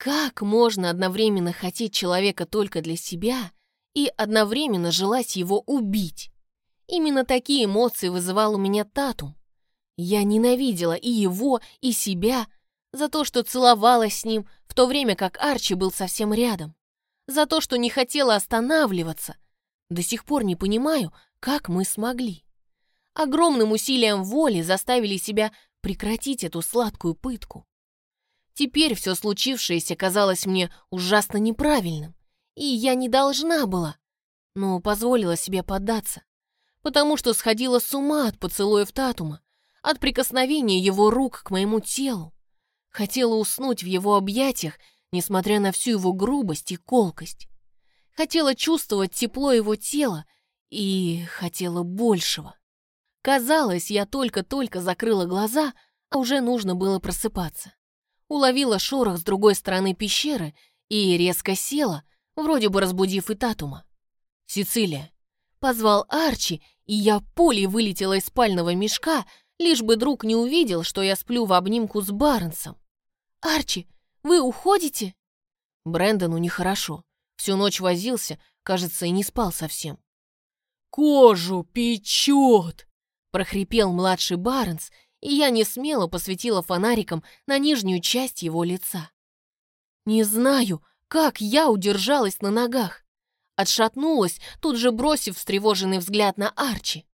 Как можно одновременно хотеть человека только для себя и одновременно желать его убить? Именно такие эмоции вызывал у меня Татум. Я ненавидела и его, и себя за то, что целовалась с ним, в то время как Арчи был совсем рядом. За то, что не хотела останавливаться. До сих пор не понимаю, как мы смогли. Огромным усилием воли заставили себя прекратить эту сладкую пытку. Теперь все случившееся казалось мне ужасно неправильным, и я не должна была, но позволила себе поддаться, потому что сходила с ума от поцелуев Татума, от прикосновения его рук к моему телу. Хотела уснуть в его объятиях, несмотря на всю его грубость и колкость. Хотела чувствовать тепло его тела и хотела большего. Казалось, я только-только закрыла глаза, а уже нужно было просыпаться уловила шорох с другой стороны пещеры и резко села, вроде бы разбудив и Татума. «Сицилия!» Позвал Арчи, и я пулей вылетела из спального мешка, лишь бы друг не увидел, что я сплю в обнимку с Барнсом. «Арчи, вы уходите?» Брэндону нехорошо. Всю ночь возился, кажется, и не спал совсем. «Кожу печет!» — прохрипел младший Барнс и я не смело посветила фонариком на нижнюю часть его лица. Не знаю, как я удержалась на ногах. Отшатнулась, тут же бросив встревоженный взгляд на Арчи.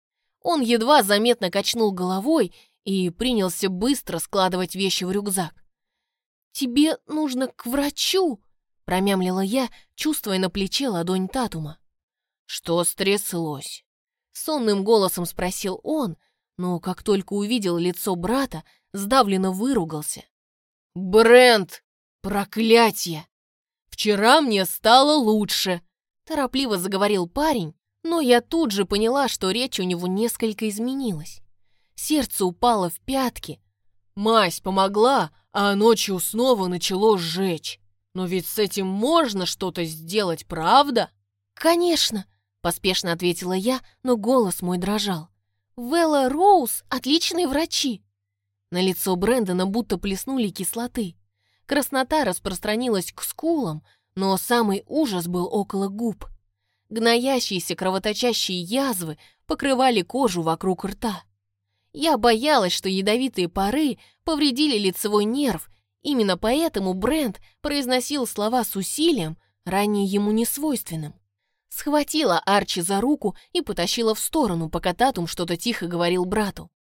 Он едва заметно качнул головой и принялся быстро складывать вещи в рюкзак. «Тебе нужно к врачу», — промямлила я, чувствуя на плече ладонь Татума. «Что стряслось?» Сонным голосом спросил он, но как только увидел лицо брата, сдавленно выругался. «Брент! Проклятие! Вчера мне стало лучше!» Торопливо заговорил парень, но я тут же поняла, что речь у него несколько изменилась. Сердце упало в пятки. Мазь помогла, а ночью снова начало сжечь. Но ведь с этим можно что-то сделать, правда? «Конечно!» — поспешно ответила я, но голос мой дрожал. Велла Роуз — отличные врачи!» На лицо Брэндона будто плеснули кислоты. Краснота распространилась к скулам, но самый ужас был около губ. Гноящиеся кровоточащие язвы покрывали кожу вокруг рта. Я боялась, что ядовитые пары повредили лицевой нерв, именно поэтому Брент произносил слова с усилием, ранее ему несвойственным. Схватила Арчи за руку и потащила в сторону, пока Татум что-то тихо говорил брату.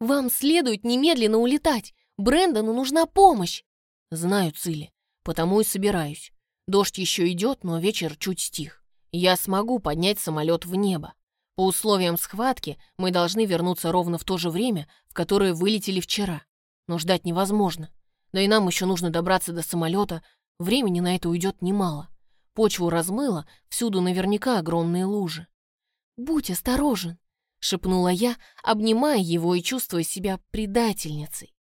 «Вам следует немедленно улетать. Брэндону нужна помощь!» «Знаю, Цили, потому и собираюсь. Дождь еще идет, но вечер чуть стих. Я смогу поднять самолет в небо. По условиям схватки мы должны вернуться ровно в то же время, в которое вылетели вчера. Но ждать невозможно. Да и нам еще нужно добраться до самолета, времени на это уйдет немало. Почву размыло, всюду наверняка огромные лужи. «Будь осторожен!» — шепнула я, обнимая его и чувствуя себя предательницей.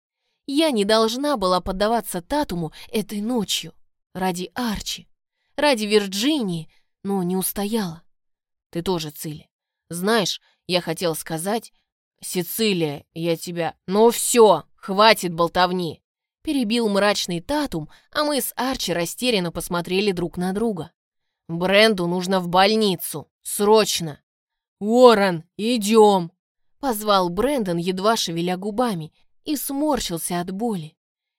Я не должна была поддаваться Татуму этой ночью. Ради Арчи, ради Вирджинии, но не устояла. Ты тоже, Цили. Знаешь, я хотел сказать... Сицилия, я тебя... Ну все, хватит болтовни. Перебил мрачный татум, а мы с Арчи растерянно посмотрели друг на друга. «Бренду нужно в больницу! Срочно!» «Уоррен, идем!» Позвал Брэндон, едва шевеля губами, и сморщился от боли.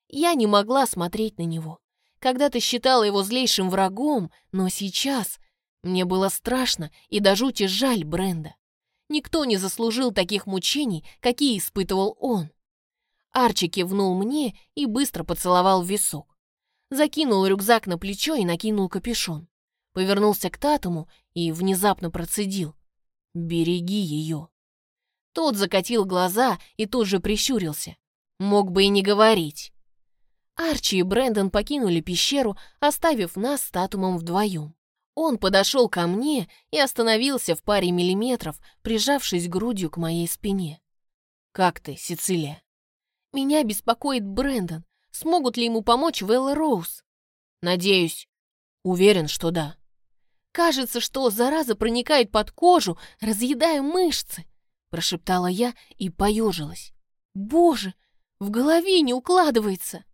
Я не могла смотреть на него. Когда-то считала его злейшим врагом, но сейчас мне было страшно и до жути жаль Бренда. Никто не заслужил таких мучений, какие испытывал он. Арчи кивнул мне и быстро поцеловал в висок. Закинул рюкзак на плечо и накинул капюшон. Повернулся к Татуму и внезапно процедил. «Береги ее». Тот закатил глаза и тут же прищурился. Мог бы и не говорить. Арчи и Брэндон покинули пещеру, оставив нас с Татумом вдвоем. Он подошел ко мне и остановился в паре миллиметров, прижавшись грудью к моей спине. «Как ты, Сицилия?» Меня беспокоит Брэндон. Смогут ли ему помочь Вэлла Роуз? Надеюсь. Уверен, что да. Кажется, что зараза проникает под кожу, разъедая мышцы, прошептала я и поежилась. Боже, в голове не укладывается.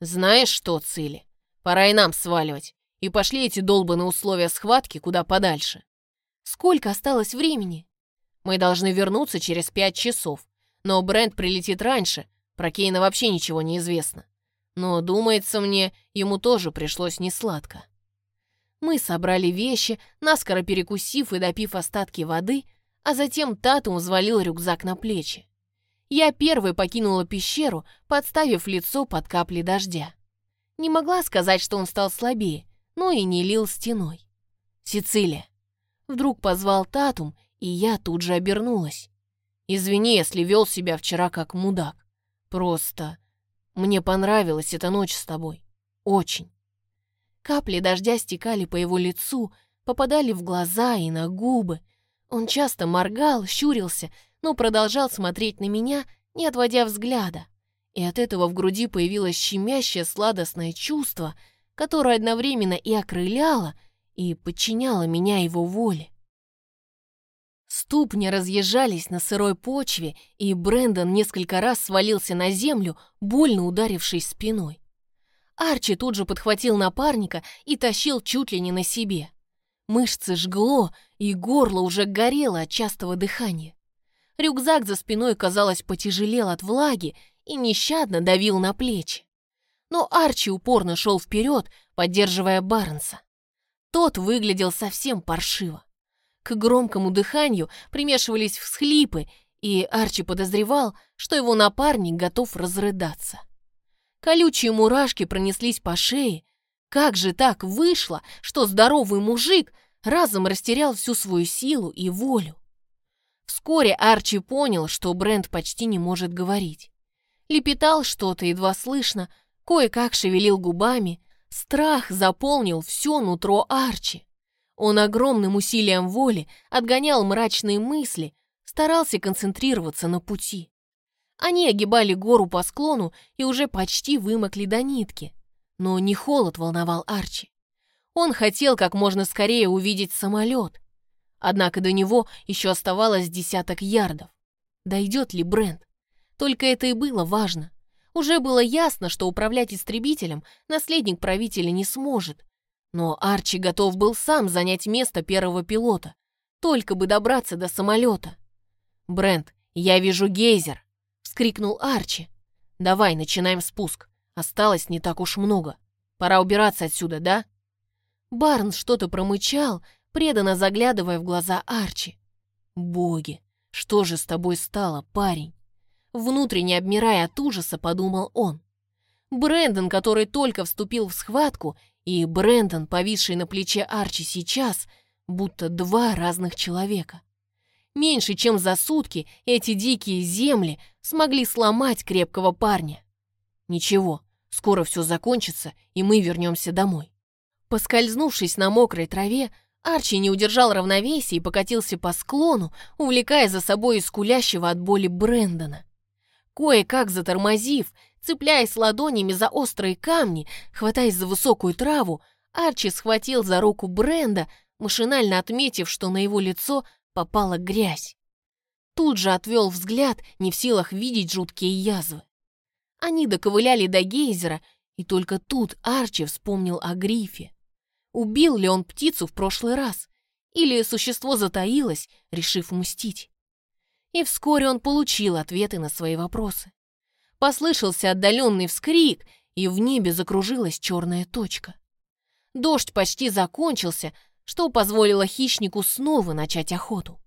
Знаешь что, Цили? Пора и нам сваливать. И пошли эти долбанные условия схватки куда подальше. Сколько осталось времени? Мы должны вернуться через пять часов. Но Брент прилетит раньше. Про Кейна вообще ничего не известно. Но, думается мне, ему тоже пришлось несладко. Мы собрали вещи, наскоро перекусив и допив остатки воды, а затем Татум взвалил рюкзак на плечи. Я первой покинула пещеру, подставив лицо под капли дождя. Не могла сказать, что он стал слабее, но и не лил стеной. «Сицилия!» Вдруг позвал Татум, и я тут же обернулась. «Извини, если вел себя вчера как мудак. Просто мне понравилась эта ночь с тобой. Очень». Капли дождя стекали по его лицу, попадали в глаза и на губы. Он часто моргал, щурился, но продолжал смотреть на меня, не отводя взгляда. И от этого в груди появилось щемящее сладостное чувство, которое одновременно и окрыляло, и подчиняло меня его воле. Ступни разъезжались на сырой почве, и Брэндон несколько раз свалился на землю, больно ударившись спиной. Арчи тут же подхватил напарника и тащил чуть ли не на себе. Мышцы жгло, и горло уже горело от частого дыхания. Рюкзак за спиной, казалось, потяжелел от влаги и нещадно давил на плечи. Но Арчи упорно шел вперед, поддерживая Барнса. Тот выглядел совсем паршиво. К громкому дыханию примешивались всхлипы, и Арчи подозревал, что его напарник готов разрыдаться. Колючие мурашки пронеслись по шее. Как же так вышло, что здоровый мужик разом растерял всю свою силу и волю? Вскоре Арчи понял, что Брент почти не может говорить. Лепетал что-то едва слышно, кое-как шевелил губами. Страх заполнил все нутро Арчи. Он огромным усилием воли отгонял мрачные мысли, старался концентрироваться на пути. Они огибали гору по склону и уже почти вымокли до нитки. Но не холод волновал Арчи. Он хотел как можно скорее увидеть самолет. Однако до него еще оставалось десяток ярдов. Дойдет ли Брент? Только это и было важно. Уже было ясно, что управлять истребителем наследник правителя не сможет. Но Арчи готов был сам занять место первого пилота, только бы добраться до самолета. «Брент, я вижу гейзер!» — вскрикнул Арчи. «Давай, начинаем спуск. Осталось не так уж много. Пора убираться отсюда, да?» Барн что-то промычал, преданно заглядывая в глаза Арчи. «Боги, что же с тобой стало, парень?» Внутренне обмирая от ужаса, подумал он. Брэндон, который только вступил в схватку, и Брэндон, повисший на плече Арчи сейчас, будто два разных человека. Меньше чем за сутки эти дикие земли смогли сломать крепкого парня. Ничего, скоро все закончится, и мы вернемся домой. Поскользнувшись на мокрой траве, Арчи не удержал равновесия и покатился по склону, увлекая за собой искулящего от боли Брэндона. Кое-как затормозив, цепляясь ладонями за острые камни, хватаясь за высокую траву, Арчи схватил за руку Бренда, машинально отметив, что на его лицо попала грязь. Тут же отвел взгляд, не в силах видеть жуткие язвы. Они доковыляли до гейзера, и только тут Арчи вспомнил о грифе. Убил ли он птицу в прошлый раз? Или существо затаилось, решив мстить? И вскоре он получил ответы на свои вопросы. Послышался отдаленный вскрик, и в небе закружилась черная точка. Дождь почти закончился, что позволило хищнику снова начать охоту.